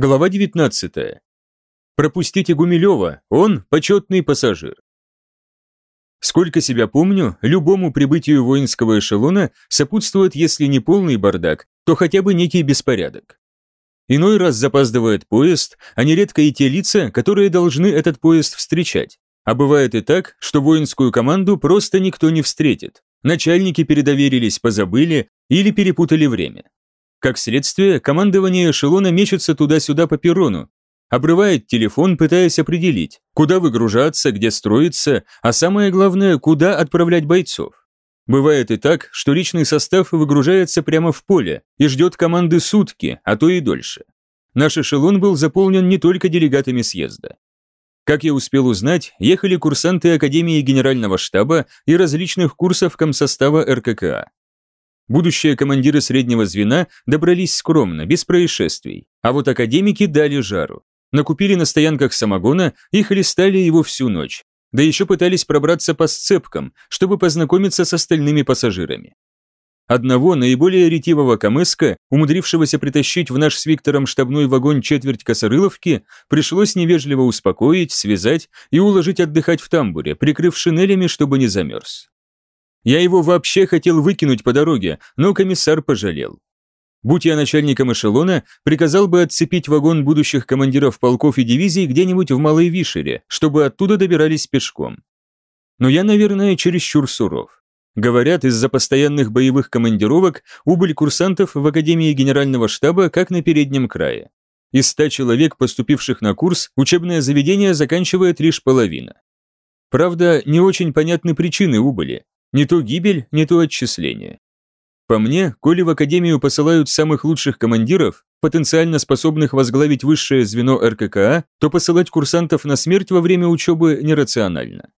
Глава 19. Пропустите Гумилева, он почетный пассажир. Сколько себя помню, любому прибытию воинского эшелона сопутствует, если не полный бардак, то хотя бы некий беспорядок. Иной раз запаздывает поезд, а нередко и те лица, которые должны этот поезд встречать. А бывает и так, что воинскую команду просто никто не встретит. Начальники передоверились, позабыли или перепутали время. Как следствие, командование эшелона мечется туда-сюда по перрону, обрывает телефон, пытаясь определить, куда выгружаться, где строиться, а самое главное, куда отправлять бойцов. Бывает и так, что личный состав выгружается прямо в поле и ждет команды сутки, а то и дольше. Наш эшелон был заполнен не только делегатами съезда. Как я успел узнать, ехали курсанты Академии Генерального штаба и различных курсов комсостава РККА. Будущие командиры среднего звена добрались скромно, без происшествий, а вот академики дали жару. Накупили на стоянках самогона и хлестали его всю ночь. Да еще пытались пробраться по сцепкам, чтобы познакомиться с остальными пассажирами. Одного наиболее ретивого камыска, умудрившегося притащить в наш с Виктором штабной вагон четверть косорыловки, пришлось невежливо успокоить, связать и уложить отдыхать в тамбуре, прикрыв шинелями, чтобы не замерз. Я его вообще хотел выкинуть по дороге, но комиссар пожалел. Будь я начальником эшелона, приказал бы отцепить вагон будущих командиров полков и дивизий где-нибудь в Малой Вишере, чтобы оттуда добирались пешком. Но я, наверное, чересчур суров. Говорят, из-за постоянных боевых командировок убыль курсантов в Академии Генерального штаба как на переднем крае. Из ста человек, поступивших на курс, учебное заведение заканчивает лишь половина. Правда, не очень понятны причины убыли. Не то гибель, не то отчисление. По мне, коли в академию посылают самых лучших командиров, потенциально способных возглавить высшее звено РККА, то посылать курсантов на смерть во время учебы нерационально.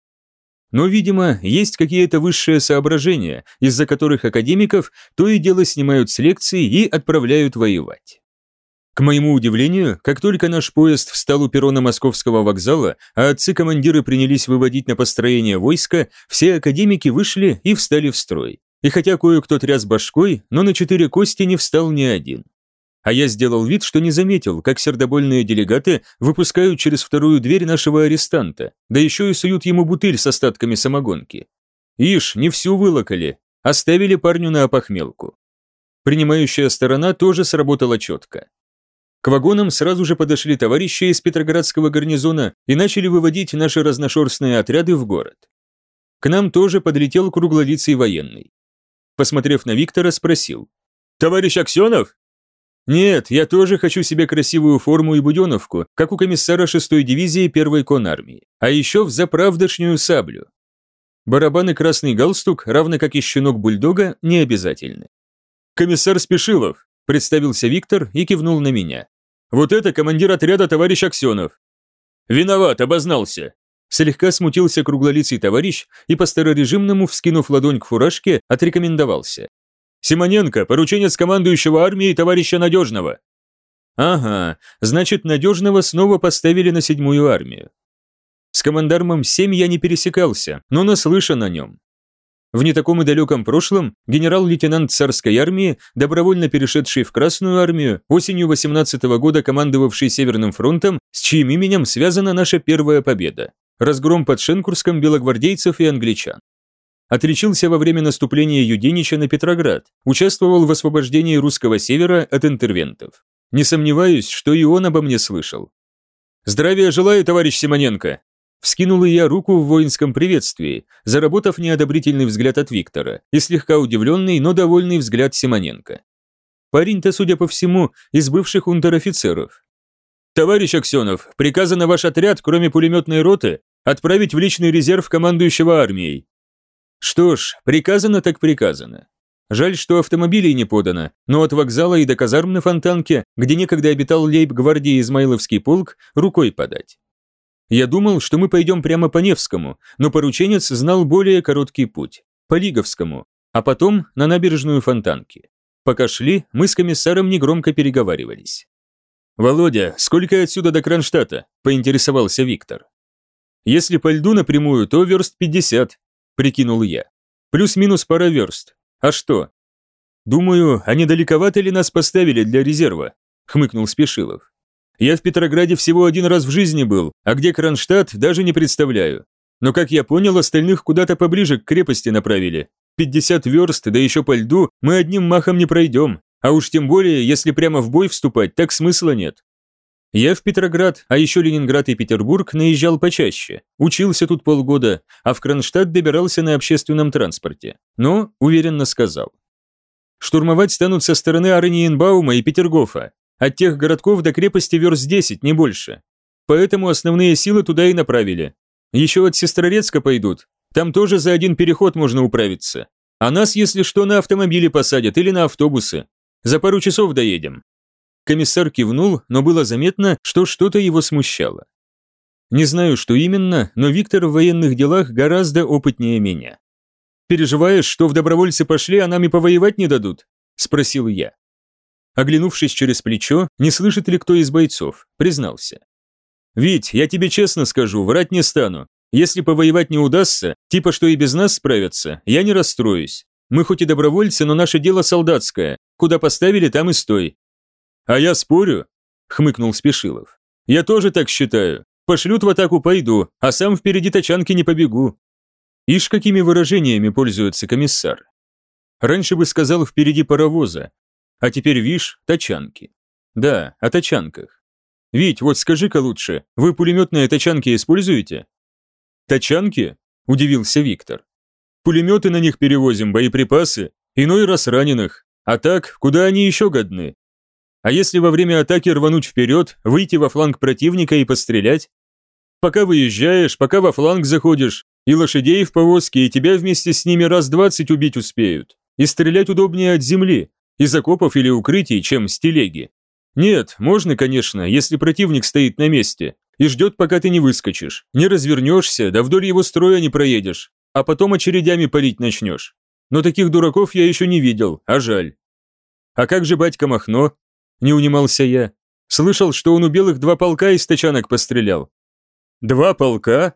Но, видимо, есть какие-то высшие соображения, из-за которых академиков то и дело снимают с лекций и отправляют воевать. К моему удивлению, как только наш поезд встал у перрона московского вокзала, а отцы-командиры принялись выводить на построение войска, все академики вышли и встали в строй. И хотя кое-кто тряс башкой, но на четыре кости не встал ни один. А я сделал вид, что не заметил, как сердобольные делегаты выпускают через вторую дверь нашего арестанта, да еще и суют ему бутыль с остатками самогонки. Ишь, не всю вылокали, оставили парню на опохмелку. Принимающая сторона тоже сработала четко. К вагонам сразу же подошли товарищи из Петроградского гарнизона и начали выводить наши разношерстные отряды в город. К нам тоже подлетел круглолицый военный. Посмотрев на Виктора, спросил. «Товарищ Аксенов?» «Нет, я тоже хочу себе красивую форму и буденовку, как у комиссара 6-й дивизии 1-й конармии, а еще в заправдошнюю саблю. Барабан и красный галстук, равно как и щенок бульдога, не обязательны. «Комиссар Спешилов», – представился Виктор и кивнул на меня. Вот это командир отряда товарищ Аксенов. Виноват, обознался. Слегка смутился круглолицый товарищ и по старорежимному, вскинув ладонь к фуражке, отрекомендовался. Симоненко, порученец командующего армией товарища Надежного. Ага, значит, Надежного снова поставили на седьмую армию. С командармом 7 я не пересекался, но наслышан о нем. В не таком и далеком прошлом генерал-лейтенант царской армии, добровольно перешедший в Красную армию, осенью 18 -го года командовавший Северным фронтом, с чьим именем связана наша первая победа – разгром под Шенкурском белогвардейцев и англичан. Отличился во время наступления Юденича на Петроград, участвовал в освобождении русского севера от интервентов. Не сомневаюсь, что и он обо мне слышал. «Здравия желаю, товарищ Симоненко!» Вскинул я руку в воинском приветствии, заработав неодобрительный взгляд от Виктора и слегка удивленный, но довольный взгляд Симоненко. Парень-то, судя по всему, из бывших унтер-офицеров. «Товарищ Аксенов, приказано ваш отряд, кроме пулеметной роты, отправить в личный резерв командующего армией». Что ж, приказано так приказано. Жаль, что автомобилей не подано, но от вокзала и до казарм на Фонтанке, где некогда обитал лейб-гвардии Измайловский полк, рукой подать. Я думал, что мы пойдем прямо по Невскому, но порученец знал более короткий путь, по Лиговскому, а потом на набережную Фонтанки. Пока шли, мы с комиссаром негромко переговаривались. «Володя, сколько отсюда до Кронштадта?» – поинтересовался Виктор. «Если по льду напрямую, то верст 50», – прикинул я. «Плюс-минус пара верст. А что?» «Думаю, они далековато ли нас поставили для резерва?» – хмыкнул Спешилов. Я в Петрограде всего один раз в жизни был, а где Кронштадт, даже не представляю. Но, как я понял, остальных куда-то поближе к крепости направили. 50 верст, да еще по льду, мы одним махом не пройдем. А уж тем более, если прямо в бой вступать, так смысла нет. Я в Петроград, а еще Ленинград и Петербург наезжал почаще. Учился тут полгода, а в Кронштадт добирался на общественном транспорте. Но, уверенно сказал. Штурмовать станут со стороны Арниенбаума и Петергофа. От тех городков до крепости верст 10, не больше. Поэтому основные силы туда и направили. Еще от Сестрорецка пойдут. Там тоже за один переход можно управиться. А нас, если что, на автомобили посадят или на автобусы. За пару часов доедем». Комиссар кивнул, но было заметно, что что-то его смущало. Не знаю, что именно, но Виктор в военных делах гораздо опытнее меня. «Переживаешь, что в добровольцы пошли, а нам и повоевать не дадут?» – спросил я. Оглянувшись через плечо, не слышит ли кто из бойцов, признался. «Вить, я тебе честно скажу, врать не стану. Если повоевать не удастся, типа что и без нас справятся, я не расстроюсь. Мы хоть и добровольцы, но наше дело солдатское. Куда поставили, там и стой». «А я спорю», — хмыкнул Спешилов. «Я тоже так считаю. Пошлют в атаку пойду, а сам впереди тачанки не побегу». Ишь, какими выражениями пользуется комиссар. Раньше бы сказал впереди паровоза, а теперь, вишь, тачанки. Да, о тачанках. «Вить, вот скажи-ка лучше, вы пулеметные тачанки используете?» «Тачанки?» – удивился Виктор. «Пулеметы на них перевозим, боеприпасы, иной раз раненых. А так, куда они еще годны? А если во время атаки рвануть вперед, выйти во фланг противника и пострелять? Пока выезжаешь, пока во фланг заходишь, и лошадей в повозке, и тебя вместе с ними раз двадцать убить успеют. И стрелять удобнее от земли, из окопов или укрытий, чем с телеги. Нет, можно, конечно, если противник стоит на месте и ждет, пока ты не выскочишь. Не развернешься, да вдоль его строя не проедешь, а потом очередями палить начнешь. Но таких дураков я еще не видел, а жаль. А как же батька Махно? Не унимался я. Слышал, что он у белых два полка из тачанок пострелял. Два полка?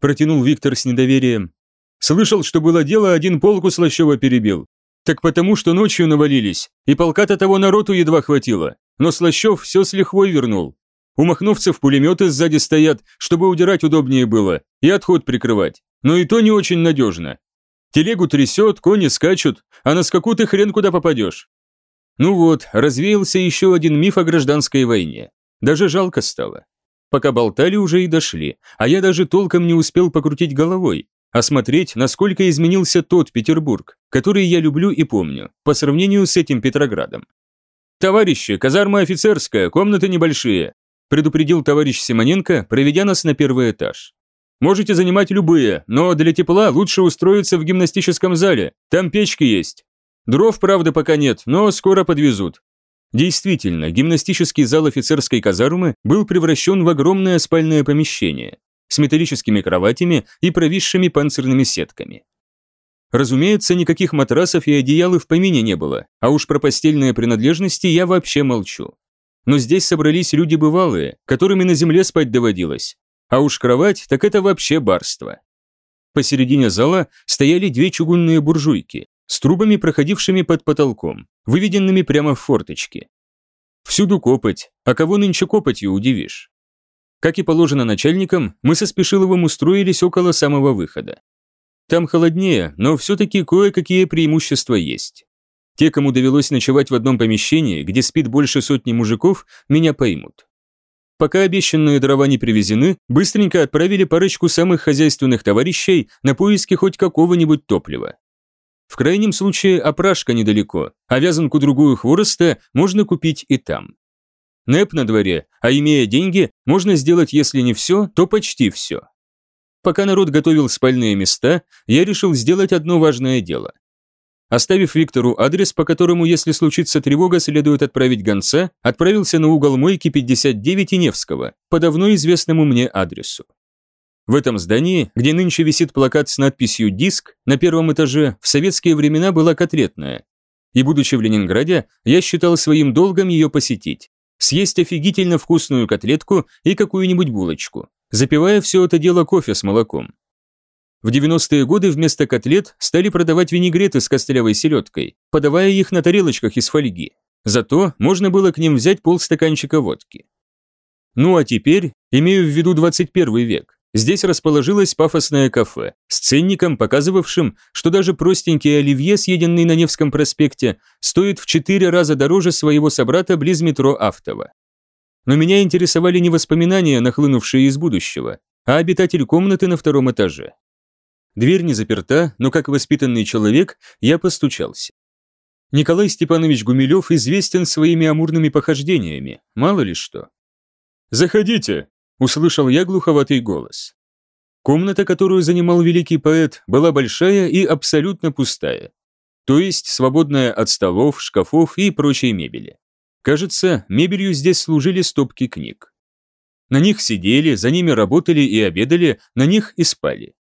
Протянул Виктор с недоверием. Слышал, что было дело, один полк у Слащева перебил. Так потому, что ночью навалились, и полка-то того народу едва хватило. Но Слащев все с лихвой вернул. У махновцев пулеметы сзади стоят, чтобы удирать удобнее было, и отход прикрывать. Но и то не очень надежно. Телегу трясет, кони скачут, а на скаку ты хрен куда попадешь. Ну вот, развеялся еще один миф о гражданской войне. Даже жалко стало. Пока болтали, уже и дошли, а я даже толком не успел покрутить головой, осмотреть, насколько изменился тот Петербург, который я люблю и помню, по сравнению с этим Петроградом. «Товарищи, казарма офицерская, комнаты небольшие», предупредил товарищ Симоненко, проведя нас на первый этаж. «Можете занимать любые, но для тепла лучше устроиться в гимнастическом зале, там печки есть. Дров, правда, пока нет, но скоро подвезут». Действительно, гимнастический зал офицерской казармы был превращен в огромное спальное помещение с металлическими кроватями и провисшими панцирными сетками. Разумеется, никаких матрасов и одеял в помине не было, а уж про постельные принадлежности я вообще молчу. Но здесь собрались люди бывалые, которыми на земле спать доводилось. А уж кровать, так это вообще барство. Посередине зала стояли две чугунные буржуйки с трубами, проходившими под потолком, выведенными прямо в форточки. Всюду копоть, а кого нынче копотью удивишь? Как и положено начальникам, мы со Спешиловым устроились около самого выхода. Там холоднее, но все-таки кое-какие преимущества есть. Те, кому довелось ночевать в одном помещении, где спит больше сотни мужиков, меня поймут. Пока обещанные дрова не привезены, быстренько отправили парочку самых хозяйственных товарищей на поиски хоть какого-нибудь топлива. В крайнем случае опрашка недалеко, а вязанку другую хвороста можно купить и там. НЭП на дворе, а имея деньги, можно сделать, если не все, то почти все. Пока народ готовил спальные места, я решил сделать одно важное дело. Оставив Виктору адрес, по которому, если случится тревога, следует отправить гонца, отправился на угол Мойки 59 и Невского, по давно известному мне адресу. В этом здании, где нынче висит плакат с надписью «Диск», на первом этаже в советские времена была котлетная. И будучи в Ленинграде, я считал своим долгом ее посетить. Съесть офигительно вкусную котлетку и какую-нибудь булочку запивая все это дело кофе с молоком. В 90-е годы вместо котлет стали продавать винегреты с костлявой селедкой, подавая их на тарелочках из фольги. Зато можно было к ним взять полстаканчика водки. Ну а теперь имею в виду 21 век. Здесь расположилось пафосное кафе с ценником, показывавшим, что даже простенький оливье, съеденный на Невском проспекте, стоит в четыре раза дороже своего собрата близ метро Автово. Но меня интересовали не воспоминания, нахлынувшие из будущего, а обитатель комнаты на втором этаже. Дверь не заперта, но как воспитанный человек я постучался. Николай Степанович Гумилев известен своими амурными похождениями, мало ли что. «Заходите!» – услышал я глуховатый голос. Комната, которую занимал великий поэт, была большая и абсолютно пустая. То есть свободная от столов, шкафов и прочей мебели. Кажется, мебелью здесь служили стопки книг. На них сидели, за ними работали и обедали, на них и спали.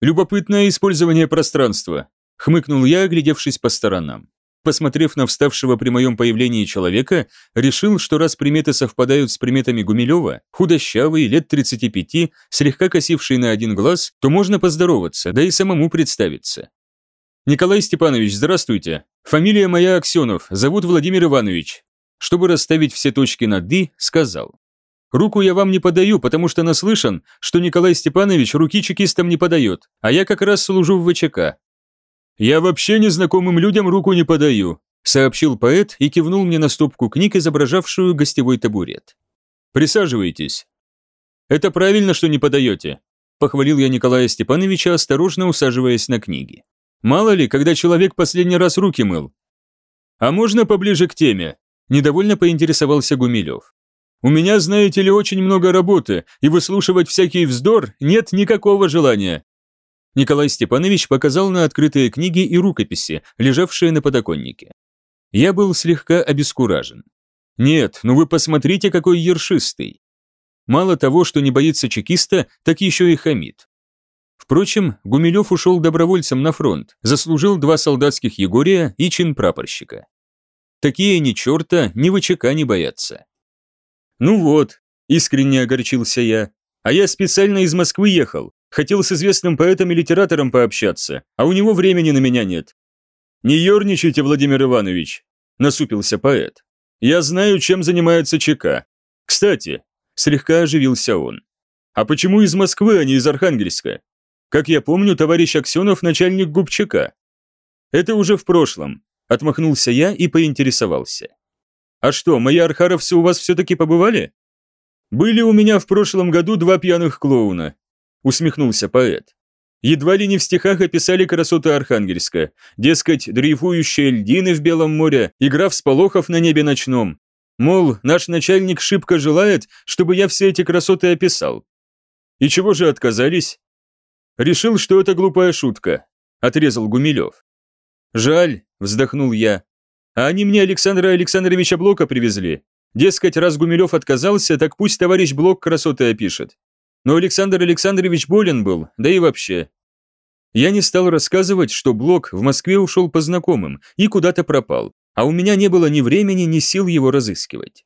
Любопытное использование пространства, хмыкнул я, оглядевшись по сторонам посмотрев на вставшего при моем появлении человека, решил, что раз приметы совпадают с приметами Гумилева, худощавый, лет 35, слегка косивший на один глаз, то можно поздороваться, да и самому представиться. «Николай Степанович, здравствуйте. Фамилия моя Аксенов, зовут Владимир Иванович». Чтобы расставить все точки над «и», сказал. «Руку я вам не подаю, потому что наслышан, что Николай Степанович руки чекистам не подает, а я как раз служу в ВЧК, «Я вообще незнакомым людям руку не подаю», сообщил поэт и кивнул мне на стопку книг, изображавшую гостевой табурет. «Присаживайтесь». «Это правильно, что не подаете», похвалил я Николая Степановича, осторожно усаживаясь на книги. «Мало ли, когда человек последний раз руки мыл». «А можно поближе к теме?» недовольно поинтересовался Гумилев. «У меня, знаете ли, очень много работы, и выслушивать всякий вздор нет никакого желания. Николай Степанович показал на открытые книги и рукописи, лежавшие на подоконнике. Я был слегка обескуражен. Нет, ну вы посмотрите, какой ершистый. Мало того, что не боится чекиста, так еще и хамит. Впрочем, Гумилев ушел добровольцем на фронт, заслужил два солдатских Егория и чин прапорщика. Такие ни черта, ни ВЧК не боятся. Ну вот, искренне огорчился я, а я специально из Москвы ехал, Хотел с известным поэтом и литератором пообщаться, а у него времени на меня нет». «Не ерничайте, Владимир Иванович», – насупился поэт. «Я знаю, чем занимается ЧК. Кстати», – слегка оживился он. «А почему из Москвы, а не из Архангельска? Как я помню, товарищ Аксенов – начальник ГУПЧК». «Это уже в прошлом», – отмахнулся я и поинтересовался. «А что, мои архаровцы у вас все-таки побывали?» «Были у меня в прошлом году два пьяных клоуна, усмехнулся поэт. Едва ли не в стихах описали красоты Архангельска, дескать, дрейфующие льдины в Белом море, игра всполохов на небе ночном. Мол, наш начальник шибко желает, чтобы я все эти красоты описал. И чего же отказались? Решил, что это глупая шутка, отрезал Гумилев. Жаль, вздохнул я. А они мне Александра Александровича Блока привезли. Дескать, раз Гумилев отказался, так пусть товарищ Блок красоты опишет. Но Александр Александрович болен был, да и вообще. Я не стал рассказывать, что Блок в Москве ушел по знакомым и куда-то пропал, а у меня не было ни времени, ни сил его разыскивать.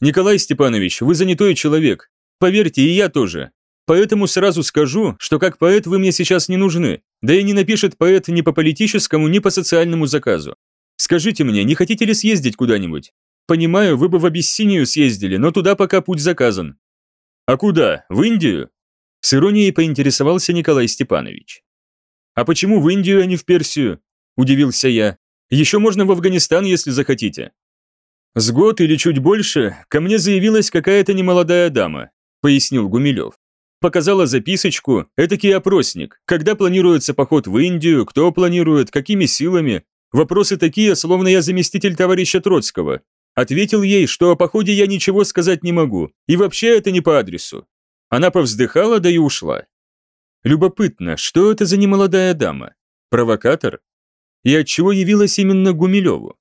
Николай Степанович, вы занятой человек. Поверьте, и я тоже. Поэтому сразу скажу, что как поэт вы мне сейчас не нужны, да и не напишет поэт ни по политическому, ни по социальному заказу. Скажите мне, не хотите ли съездить куда-нибудь? Понимаю, вы бы в Абиссинию съездили, но туда пока путь заказан. «А куда? В Индию?» С иронией поинтересовался Николай Степанович. «А почему в Индию, а не в Персию?» – удивился я. «Еще можно в Афганистан, если захотите». «С год или чуть больше ко мне заявилась какая-то немолодая дама», – пояснил Гумилев. Показала записочку, этакий опросник, когда планируется поход в Индию, кто планирует, какими силами. Вопросы такие, словно я заместитель товарища Троцкого, Ответил ей, что о походе я ничего сказать не могу, и вообще это не по адресу. Она повздыхала, да и ушла. Любопытно, что это за немолодая дама? Провокатор? И от чего явилась именно Гумилеву?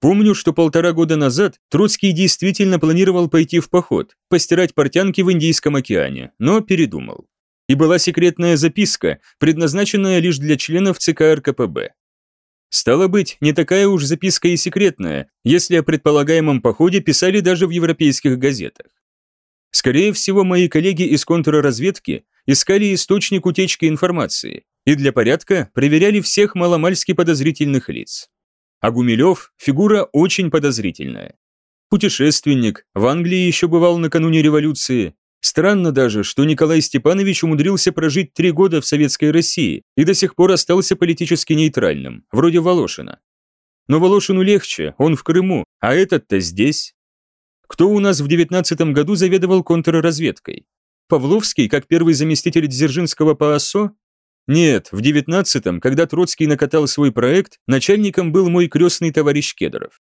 Помню, что полтора года назад Троцкий действительно планировал пойти в поход, постирать портянки в Индийском океане, но передумал. И была секретная записка, предназначенная лишь для членов ЦК РКПБ. Стало быть, не такая уж записка и секретная, если о предполагаемом походе писали даже в европейских газетах. Скорее всего, мои коллеги из контрразведки искали источник утечки информации и для порядка проверяли всех маломальски подозрительных лиц. А Гумилев – фигура очень подозрительная. путешественник, в Англии еще бывал накануне революции. Странно даже, что Николай Степанович умудрился прожить три года в Советской России и до сих пор остался политически нейтральным, вроде Волошина. Но Волошину легче, он в Крыму, а этот-то здесь. Кто у нас в девятнадцатом году заведовал контрразведкой? Павловский, как первый заместитель Дзержинского по ОСО? Нет, в девятнадцатом, когда Троцкий накатал свой проект, начальником был мой крестный товарищ Кедров.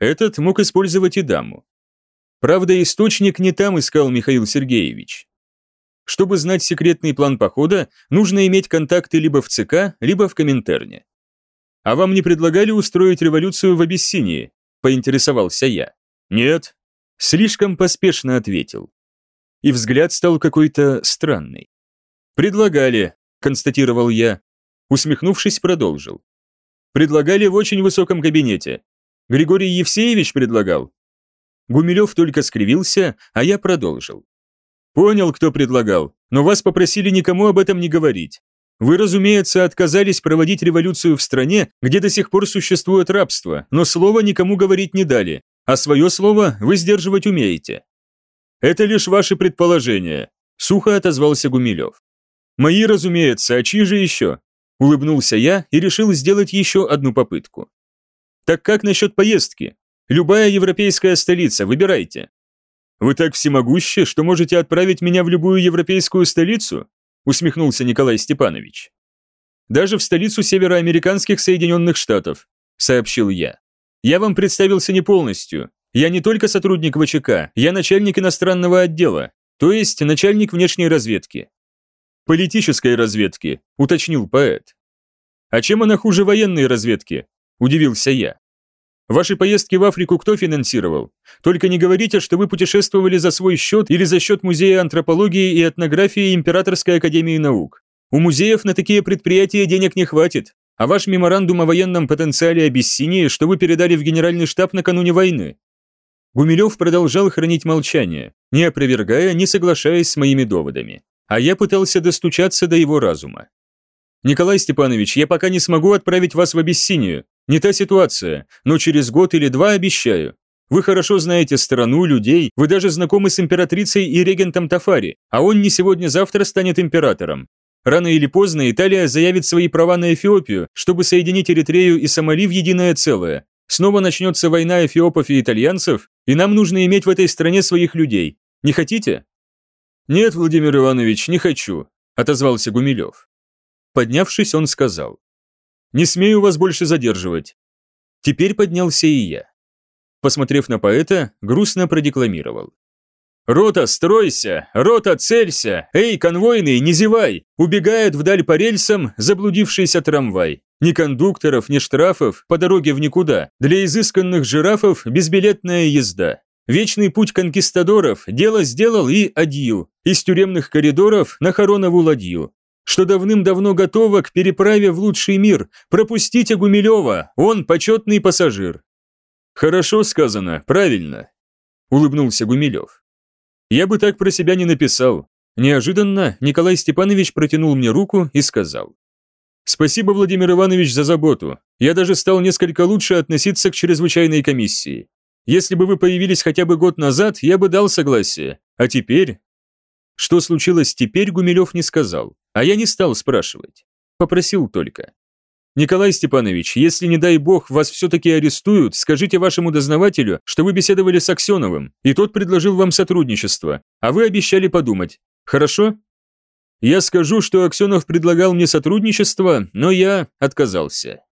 Этот мог использовать и даму. Правда, источник не там искал Михаил Сергеевич. Чтобы знать секретный план похода, нужно иметь контакты либо в ЦК, либо в Коминтерне. «А вам не предлагали устроить революцию в Абиссинии?» – поинтересовался я. «Нет». Слишком поспешно ответил. И взгляд стал какой-то странный. «Предлагали», – констатировал я. Усмехнувшись, продолжил. «Предлагали в очень высоком кабинете. Григорий Евсеевич предлагал, Гумилев только скривился, а я продолжил. «Понял, кто предлагал, но вас попросили никому об этом не говорить. Вы, разумеется, отказались проводить революцию в стране, где до сих пор существует рабство, но слово никому говорить не дали, а свое слово вы сдерживать умеете». «Это лишь ваши предположения», – сухо отозвался Гумилев. «Мои, разумеется, а чьи же еще?» – улыбнулся я и решил сделать еще одну попытку. «Так как насчет поездки? Любая европейская столица, выбирайте. Вы так всемогущи, что можете отправить меня в любую европейскую столицу? Усмехнулся Николай Степанович. Даже в столицу североамериканских Соединенных Штатов, сообщил я. Я вам представился не полностью. Я не только сотрудник ВЧК, я начальник иностранного отдела, то есть начальник внешней разведки. Политической разведки, уточнил поэт. А чем она хуже военной разведки? Удивился я. Ваши поездки в Африку кто финансировал? Только не говорите, что вы путешествовали за свой счет или за счет Музея антропологии и этнографии Императорской академии наук. У музеев на такие предприятия денег не хватит, а ваш меморандум о военном потенциале Абиссинии, что вы передали в генеральный штаб накануне войны. Гумилев продолжал хранить молчание, не опровергая, не соглашаясь с моими доводами. А я пытался достучаться до его разума. «Николай Степанович, я пока не смогу отправить вас в Абиссинию. Не та ситуация, но через год или два обещаю. Вы хорошо знаете страну, людей, вы даже знакомы с императрицей и регентом Тафари, а он не сегодня-завтра станет императором. Рано или поздно Италия заявит свои права на Эфиопию, чтобы соединить Эритрею и Сомали в единое целое. Снова начнется война эфиопов и итальянцев, и нам нужно иметь в этой стране своих людей. Не хотите? Нет, Владимир Иванович, не хочу, отозвался Гумилев. Поднявшись, он сказал. Не смею вас больше задерживать. Теперь поднялся и я. Посмотрев на поэта, грустно продекламировал. «Рота, стройся! Рота, целься! Эй, конвойный, не зевай! Убегает вдаль по рельсам заблудившийся трамвай. Ни кондукторов, ни штрафов, по дороге в никуда. Для изысканных жирафов безбилетная езда. Вечный путь конкистадоров дело сделал и адью. Из тюремных коридоров на Хоронову ладью что давным-давно готова к переправе в лучший мир. Пропустите Гумилева, он почетный пассажир». «Хорошо сказано, правильно», – улыбнулся Гумилев. «Я бы так про себя не написал». Неожиданно Николай Степанович протянул мне руку и сказал. «Спасибо, Владимир Иванович, за заботу. Я даже стал несколько лучше относиться к чрезвычайной комиссии. Если бы вы появились хотя бы год назад, я бы дал согласие. А теперь...» Что случилось теперь, Гумилев не сказал. А я не стал спрашивать. Попросил только. «Николай Степанович, если, не дай бог, вас все-таки арестуют, скажите вашему дознавателю, что вы беседовали с Аксеновым, и тот предложил вам сотрудничество, а вы обещали подумать. Хорошо?» Я скажу, что Аксенов предлагал мне сотрудничество, но я отказался.